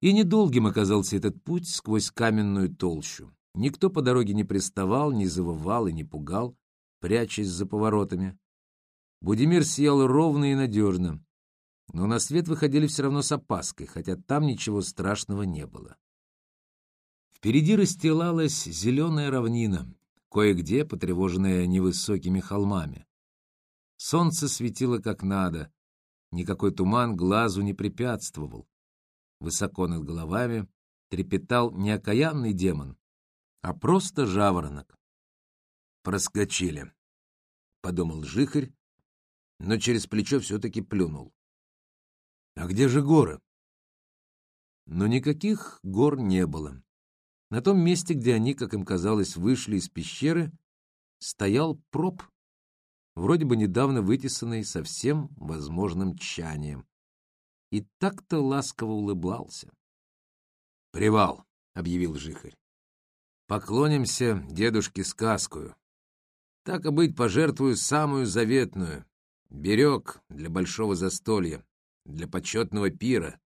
И недолгим оказался этот путь сквозь каменную толщу. Никто по дороге не приставал, не завывал и не пугал, прячась за поворотами. Будимир съел ровно и надежно, но на свет выходили все равно с опаской, хотя там ничего страшного не было. Впереди расстилалась зеленая равнина, кое-где потревоженная невысокими холмами. Солнце светило как надо, никакой туман глазу не препятствовал. Высоко над головами трепетал не окаянный демон, а просто жаворонок. «Проскочили», — подумал жихарь, но через плечо все-таки плюнул. «А где же горы?» Но никаких гор не было. На том месте, где они, как им казалось, вышли из пещеры, стоял проб, вроде бы недавно вытесанный со всем возможным тщанием. И так-то ласково улыбался. «Привал», — объявил Жихарь. «Поклонимся дедушке сказкую. Так и быть, пожертвую самую заветную, берег для большого застолья, для почетного пира.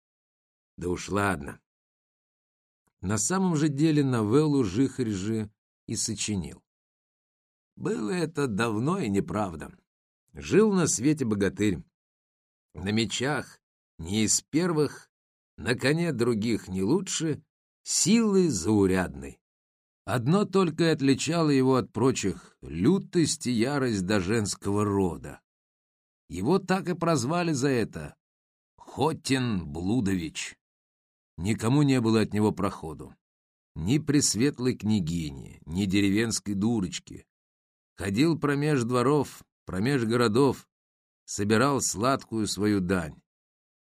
Да уж ладно, на самом же деле новеллу Жихарь же и сочинил. Было это давно и неправда. Жил на свете богатырь. На мечах не из первых, на коне других не лучше, силы заурядной. Одно только и отличало его от прочих — лютость и ярость до женского рода. Его так и прозвали за это — Хотин Блудович. Никому не было от него проходу. Ни пресветлой княгини, ни деревенской дурочки. Ходил промеж дворов, промеж городов, собирал сладкую свою дань.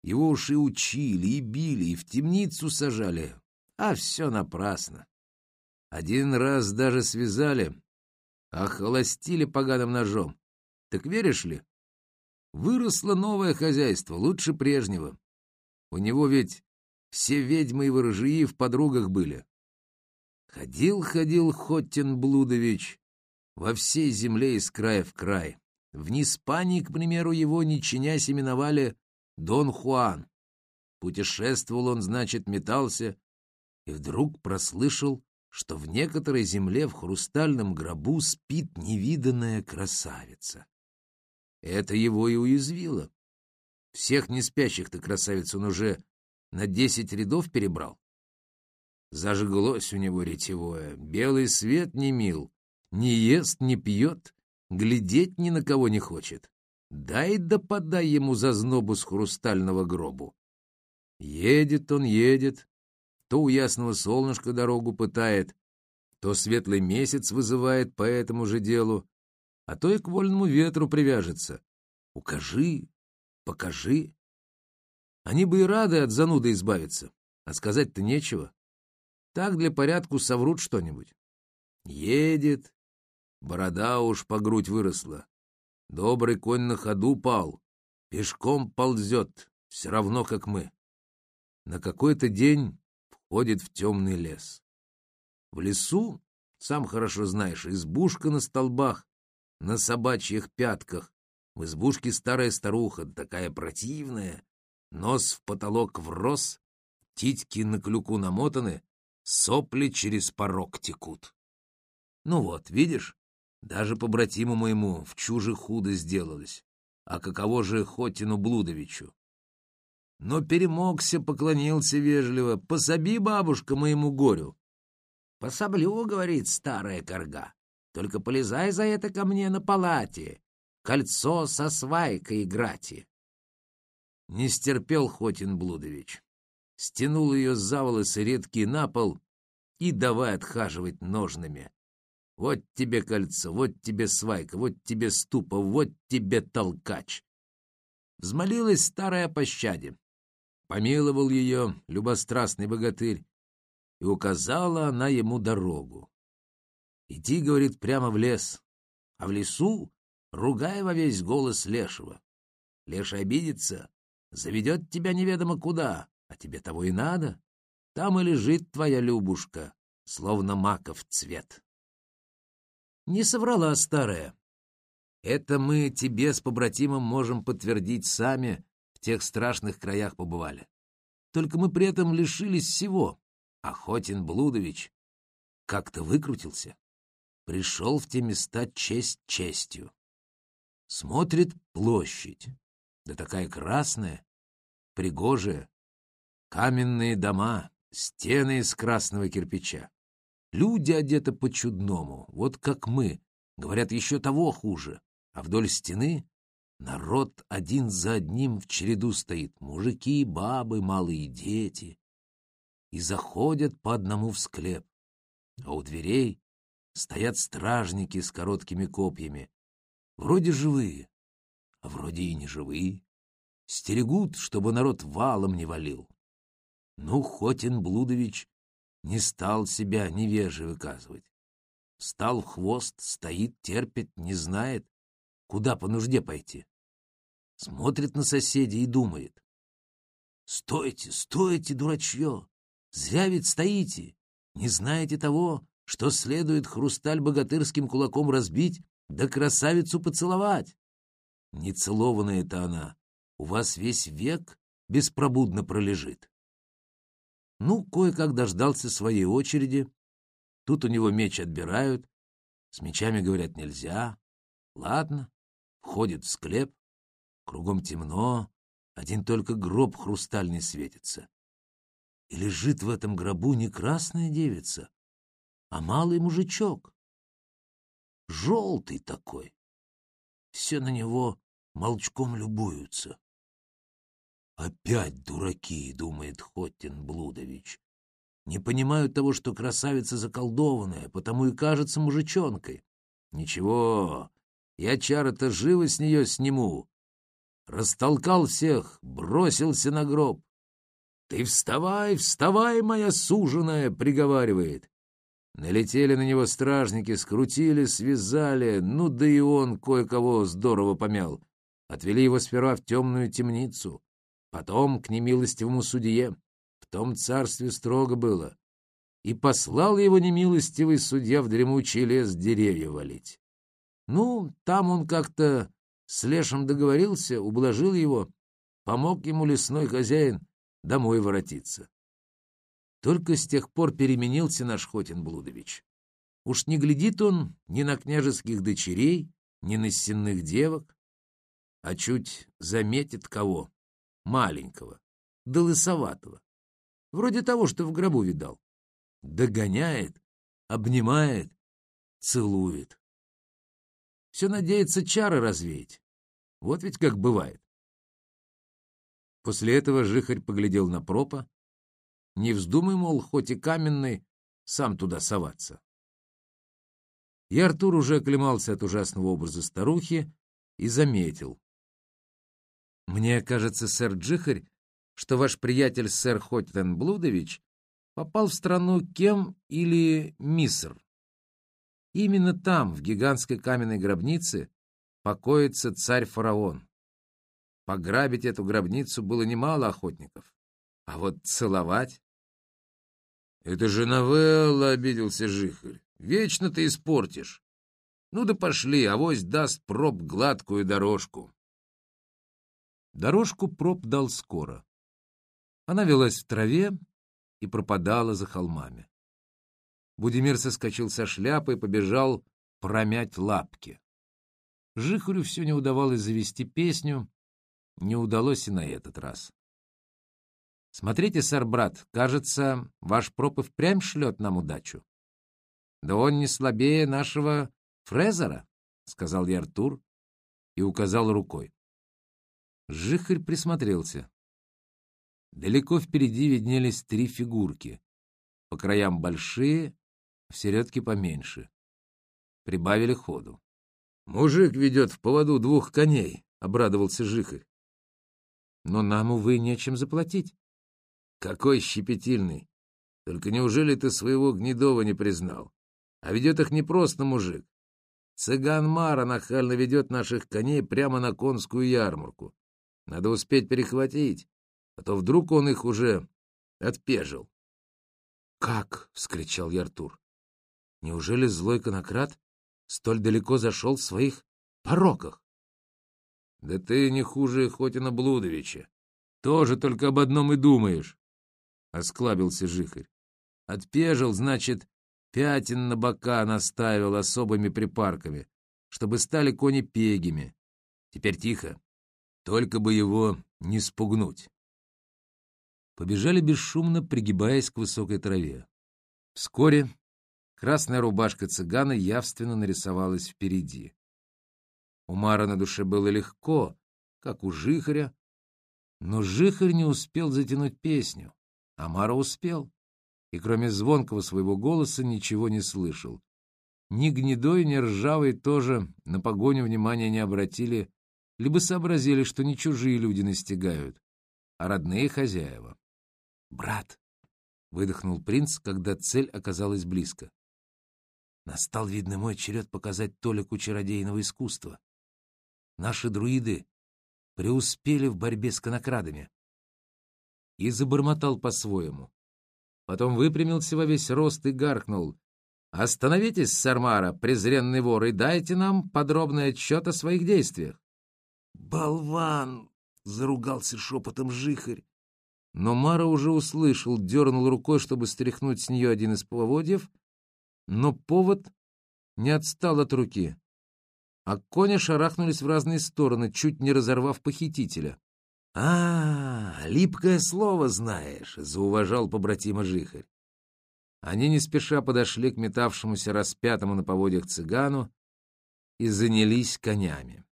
Его уши учили и били, и в темницу сажали, а все напрасно. Один раз даже связали, охолостили поганым ножом. Так веришь ли? Выросло новое хозяйство, лучше прежнего. У него ведь все ведьмы и ворожии в подругах были. Ходил-ходил Хоттин Блудович во всей земле из края в край. В Испании, к примеру, его, не чинясь, именовали Дон Хуан. Путешествовал он, значит, метался, и вдруг прослышал, что в некоторой земле в хрустальном гробу спит невиданная красавица. Это его и уязвило. Всех неспящих-то красавиц он уже на десять рядов перебрал. Зажглось у него ретевое, белый свет не мил, не ест, не пьет, глядеть ни на кого не хочет. Дай да подай ему зазнобу с хрустального гробу. Едет он, едет, то у ясного солнышка дорогу пытает, то светлый месяц вызывает по этому же делу, а то и к вольному ветру привяжется. Укажи, покажи. Они бы и рады от зануды избавиться, а сказать-то нечего. Так для порядку соврут что-нибудь. Едет, борода уж по грудь выросла. Добрый конь на ходу пал, пешком ползет, все равно, как мы. На какой-то день входит в темный лес. В лесу, сам хорошо знаешь, избушка на столбах, на собачьих пятках. В избушке старая старуха, такая противная, Нос в потолок врос, титьки на клюку намотаны, сопли через порог текут. Ну вот, видишь, даже по братиму моему в чуже худо сделалось. А каково же Хотину Блудовичу? Но перемогся, поклонился вежливо. «Пособи, бабушка, моему горю». «Пособлю», — говорит старая корга. «Только полезай за это ко мне на палате. Кольцо со свайкой играти». Не стерпел Хотин Блудович. Стянул ее за волосы редкий на пол и давай отхаживать ножными. Вот тебе кольцо, вот тебе свайка, вот тебе ступа, вот тебе толкач. Взмолилась старая о пощаде. Помиловал ее любострастный богатырь, и указала она ему дорогу. Иди, говорит, прямо в лес, а в лесу ругай во весь голос лешего. Леша обидится, заведет тебя неведомо куда, а тебе того и надо. Там и лежит твоя Любушка, словно маков цвет. Не соврала старая. Это мы тебе с побратимом можем подтвердить сами, в тех страшных краях побывали. Только мы при этом лишились всего. Охотин Блудович как-то выкрутился. Пришел в те места честь честью. Смотрит площадь. Да такая красная, пригожая. Каменные дома, стены из красного кирпича. Люди одеты по-чудному, вот как мы. Говорят, еще того хуже. А вдоль стены народ один за одним в череду стоит. Мужики, бабы, малые дети. И заходят по одному в склеп. А у дверей стоят стражники с короткими копьями. Вроде живые, а вроде и не живые. Стерегут, чтобы народ валом не валил. Ну, Хотин Блудович не стал себя невеже выказывать. Стал хвост, стоит, терпит, не знает, куда по нужде пойти. Смотрит на соседей и думает. «Стойте, стойте, дурачье! Зря ведь стоите! Не знаете того, что следует хрусталь богатырским кулаком разбить, да красавицу поцеловать? Нецелованная-то она, у вас весь век беспробудно пролежит. Ну, кое-как дождался своей очереди. Тут у него меч отбирают. С мечами, говорят, нельзя. Ладно, входит в склеп. Кругом темно, один только гроб хрустальный светится. И лежит в этом гробу не красная девица, а малый мужичок. Желтый такой. Все на него молчком любуются. «Опять дураки», — думает Хоттин Блудович. «Не понимают того, что красавица заколдованная, потому и кажется мужичонкой. Ничего, я чары-то живо с нее сниму». Растолкал всех, бросился на гроб. «Ты вставай, вставай, моя суженая!» — приговаривает. Налетели на него стражники, скрутили, связали, ну да и он кое-кого здорово помял. Отвели его сперва в темную темницу, потом к немилостивому судье. В том царстве строго было. И послал его немилостивый судья в дремучий лес деревья валить. Ну, там он как-то с Лешем договорился, ублажил его, помог ему лесной хозяин домой воротиться. Только с тех пор переменился наш Хотин Блудович. Уж не глядит он ни на княжеских дочерей, ни на стенных девок, а чуть заметит кого, маленького, да лысоватого, вроде того, что в гробу видал. Догоняет, обнимает, целует. Все надеется чары развеять. Вот ведь как бывает. После этого жихарь поглядел на пропа. Не вздумай, мол, хоть и каменный, сам туда соваться. И Артур уже оклемался от ужасного образа старухи и заметил. Мне кажется, сэр Джихарь, что ваш приятель сэр Хоттен Блудович попал в страну Кем или Миср. Именно там, в гигантской каменной гробнице, покоится царь-фараон. Пограбить эту гробницу было немало охотников. А вот целовать... — Это же новелла, — обиделся Жихарь. — Вечно ты испортишь. Ну да пошли, авось даст проб гладкую дорожку. Дорожку проб дал скоро. Она велась в траве и пропадала за холмами. Будимир соскочил со шляпы и побежал промять лапки. Жихарю все не удавалось завести песню, не удалось и на этот раз. «Смотрите, сэр-брат, кажется, ваш проб и впрямь шлет нам удачу». «Да он не слабее нашего Фрезера», — сказал я Артур и указал рукой. Жихарь присмотрелся. Далеко впереди виднелись три фигурки. По краям большие, в середке поменьше. Прибавили ходу. «Мужик ведет в поводу двух коней», — обрадовался Жихарь. «Но нам, увы, нечем заплатить». «Какой щепетильный! Только неужели ты своего Гнедова не признал? А ведет их не просто мужик. Цыган Мара нахально ведет наших коней прямо на конскую ярмарку. Надо успеть перехватить, а то вдруг он их уже отпежил. «Как?» — вскричал я Артур. «Неужели злой конократ столь далеко зашел в своих пороках?» «Да ты не хуже Хотина Блудовича. Тоже только об одном и думаешь. — осклабился Жихарь. Отпежил, значит, пятен на бока наставил особыми припарками, чтобы стали кони пегими. Теперь тихо, только бы его не спугнуть. Побежали бесшумно, пригибаясь к высокой траве. Вскоре красная рубашка цыгана явственно нарисовалась впереди. У Мара на душе было легко, как у Жихаря, но Жихарь не успел затянуть песню, а Мара успел, и кроме звонкого своего голоса ничего не слышал. Ни гнедой, ни ржавый тоже на погоню внимания не обратили, либо сообразили, что не чужие люди настигают, а родные хозяева. «Брат!» — выдохнул принц, когда цель оказалась близко. Настал, видно, мой черед показать Толику чародейного искусства. Наши друиды преуспели в борьбе с конокрадами. И забормотал по-своему. Потом выпрямился во весь рост и гаркнул. «Остановитесь, Сармара, презренный вор, и дайте нам подробный отчет о своих действиях». «Болван!» — заругался шепотом жихарь. Но Мара уже услышал, дернул рукой, чтобы стряхнуть с нее один из поводьев, но повод не отстал от руки а кони шарахнулись в разные стороны, чуть не разорвав похитителя. — А, липкое слово знаешь, — зауважал побратима Жихарь. Они не спеша подошли к метавшемуся распятому на поводьях цыгану и занялись конями.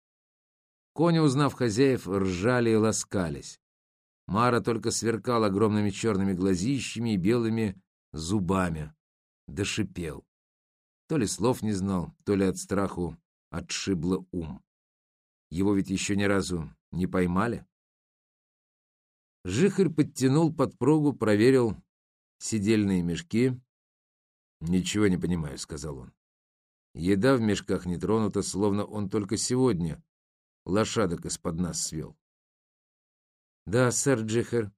Кони, узнав хозяев, ржали и ласкались. Мара только сверкал огромными черными глазищами и белыми зубами, дошипел. То ли слов не знал, то ли от страху отшибло ум. Его ведь еще ни разу не поймали. Жихарь подтянул подпругу, проверил сидельные мешки. «Ничего не понимаю», — сказал он. Еда в мешках не тронута, словно он только сегодня лошадок из-под нас свел. «Да, сэр Джихар,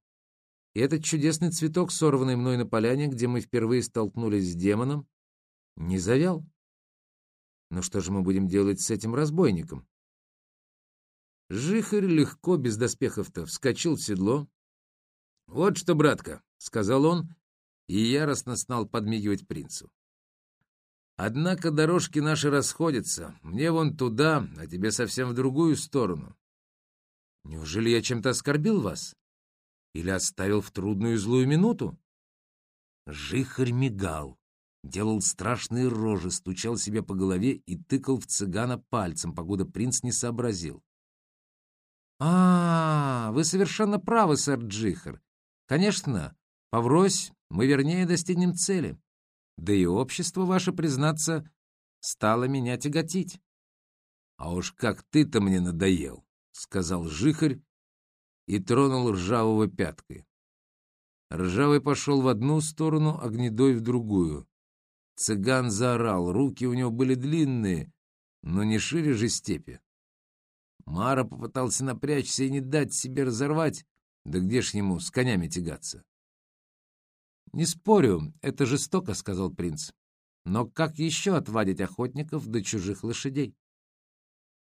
и этот чудесный цветок, сорванный мной на поляне, где мы впервые столкнулись с демоном, не завял. Но что же мы будем делать с этим разбойником? Жихарь легко, без доспехов-то, вскочил в седло. — Вот что, братка, — сказал он, и яростно стал подмигивать принцу. Однако дорожки наши расходятся. Мне вон туда, а тебе совсем в другую сторону. Неужели я чем-то оскорбил вас? Или оставил в трудную злую минуту? Жихарь мигал делал страшные рожи, стучал себе по голове и тыкал в цыгана пальцем, погода принц не сообразил. «А, вы совершенно правы, сэр Джихар. Конечно, поврось, мы вернее достигнем цели. Да и общество ваше, признаться, стало меня тяготить». «А уж как ты-то мне надоел», — сказал Жихарь и тронул ржавого пяткой. Ржавый пошел в одну сторону, а гнедой в другую. Цыган заорал, руки у него были длинные, но не шире же степи. Мара попытался напрячься и не дать себе разорвать, да где ж ему с конями тягаться? — Не спорю, это жестоко, — сказал принц. — Но как еще отвадить охотников до чужих лошадей?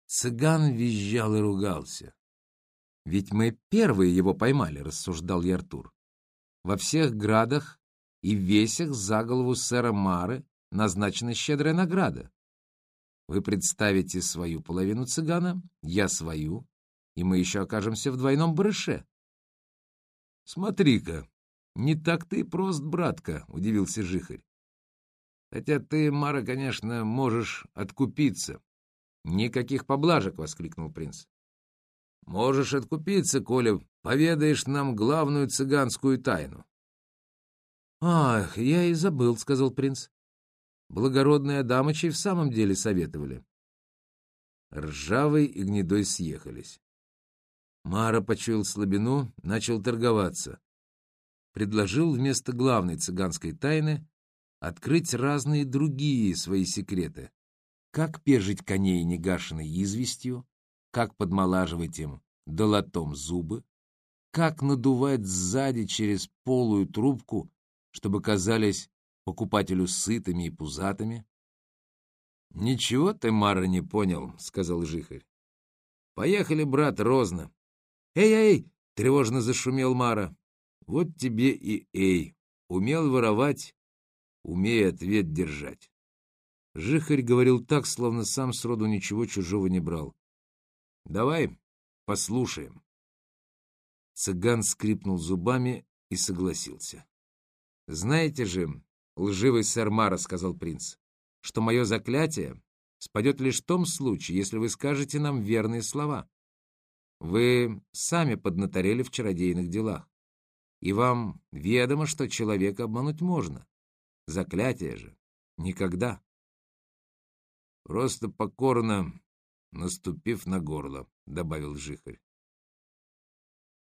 Цыган визжал и ругался. — Ведь мы первые его поймали, — рассуждал Яртур. Во всех градах и весях за голову сэра Мары назначена щедрая награда. Вы представите свою половину цыгана, я свою, и мы еще окажемся в двойном барыше. — Смотри-ка, не так ты прост, братка, — удивился Жихарь. — Хотя ты, Мара, конечно, можешь откупиться. — Никаких поблажек, — воскликнул принц. — Можешь откупиться, Коля, поведаешь нам главную цыганскую тайну. «Ах, я и забыл», — сказал принц. «Благородные Адамычи в самом деле советовали». Ржавый и гнедой съехались. Мара почуял слабину, начал торговаться. Предложил вместо главной цыганской тайны открыть разные другие свои секреты. Как пежить коней негашенной известью, как подмолаживать им долотом зубы, как надувать сзади через полую трубку чтобы казались покупателю сытыми и пузатыми. — Ничего ты, Мара, не понял, — сказал Жихарь. — Поехали, брат, розно. Эй, эй! — тревожно зашумел Мара. Вот тебе и эй. Умел воровать, умей ответ держать. Жихарь говорил так, словно сам сроду ничего чужого не брал. Давай послушаем. Цыган скрипнул зубами и согласился. Знаете же, лживый сэр Мара, сказал принц, что мое заклятие спадет лишь в том случае, если вы скажете нам верные слова. Вы сами поднаторели в чародейных делах, и вам ведомо, что человека обмануть можно. Заклятие же никогда. Просто покорно наступив на горло, — добавил Жихарь.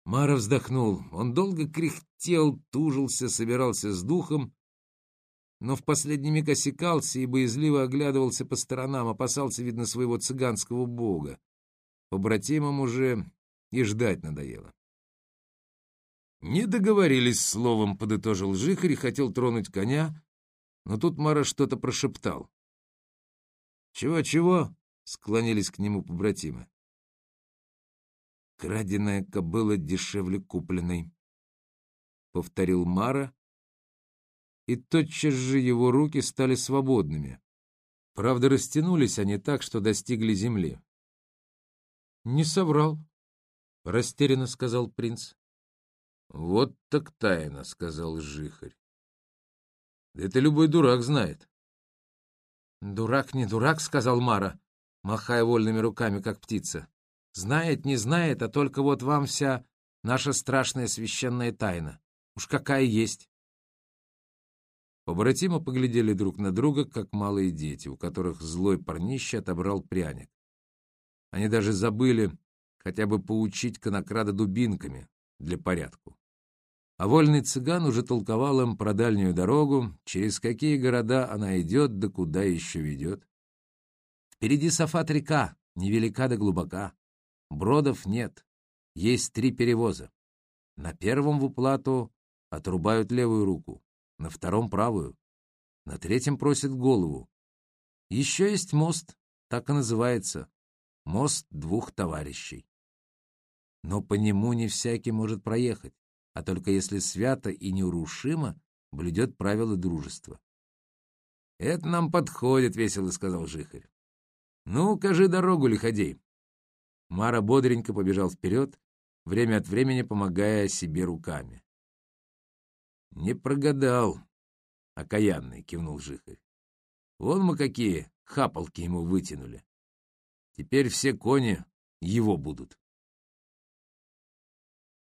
Мара вздохнул. Он долго кряхтел, тужился, собирался с духом, но в последний миг осекался и боязливо оглядывался по сторонам, опасался, видно, своего цыганского бога. Побратимам уже и ждать надоело. Не договорились словом, подытожил Жихарь и хотел тронуть коня, но тут Мара что-то прошептал. «Чего-чего?» — склонились к нему побратимы. «Краденая кобыла дешевле купленной», — повторил Мара, и тотчас же его руки стали свободными. Правда, растянулись они так, что достигли земли. «Не соврал», — растерянно сказал принц. «Вот так тайна», — сказал Жихарь. «Да это любой дурак знает». «Дурак не дурак», — сказал Мара, махая вольными руками, как птица. «Знает, не знает, а только вот вам вся наша страшная священная тайна. Уж какая есть». Побратимы поглядели друг на друга, как малые дети, у которых злой парнище отобрал пряник. Они даже забыли хотя бы поучить конокрада дубинками для порядку. А вольный цыган уже толковал им про дальнюю дорогу, через какие города она идет, да куда еще ведет. Впереди Сафат-река, невелика да глубока. Бродов нет, есть три перевоза. На первом в уплату отрубают левую руку, на втором — правую, на третьем просят голову. Еще есть мост, так и называется — мост двух товарищей. Но по нему не всякий может проехать, а только если свято и неурушимо блюдет правила дружества. — Это нам подходит, — весело сказал Жихарь. — Ну, кажи дорогу, лиходей. Мара бодренько побежал вперед, время от времени помогая себе руками. Не прогадал, окаянный, кивнул Жихарь. Вон мы какие хапалки ему вытянули. Теперь все кони его будут.